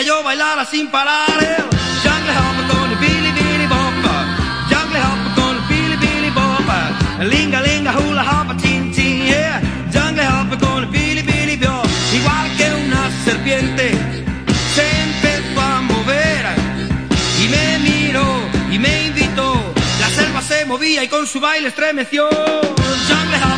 yo bailara sin parar. El jungle hopper con el Billy Billy Bopper. Jungle hopper con el Billy Billy Bopper. Linga linga hula hopper chin chin yeah. Jungle hopper con el Billy Billy Bopper. Igual que una serpiente se empezó a mover y me miró y me invitó. La selva se movía y con su baile estremeció. Jungle hopper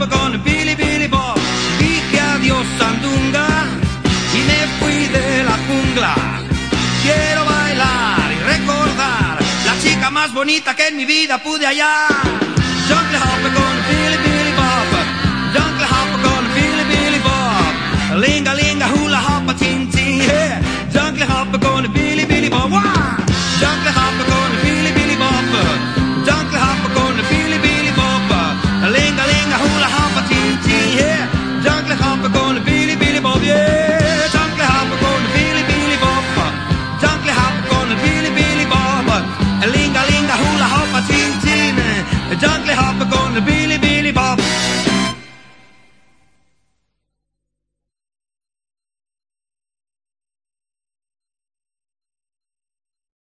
Hopper con Billy Billy Bop. Dije adiós sandunga y me fui de la jungla. Quiero bailar y recordar la chica más bonita que en mi vida pude hallar. Jungle hopper con Billy Billy Bopper. Jungle hopper con Billy Billy Bop. Linga linga hula hopper chin chin yeah. Jungle hopper con Billy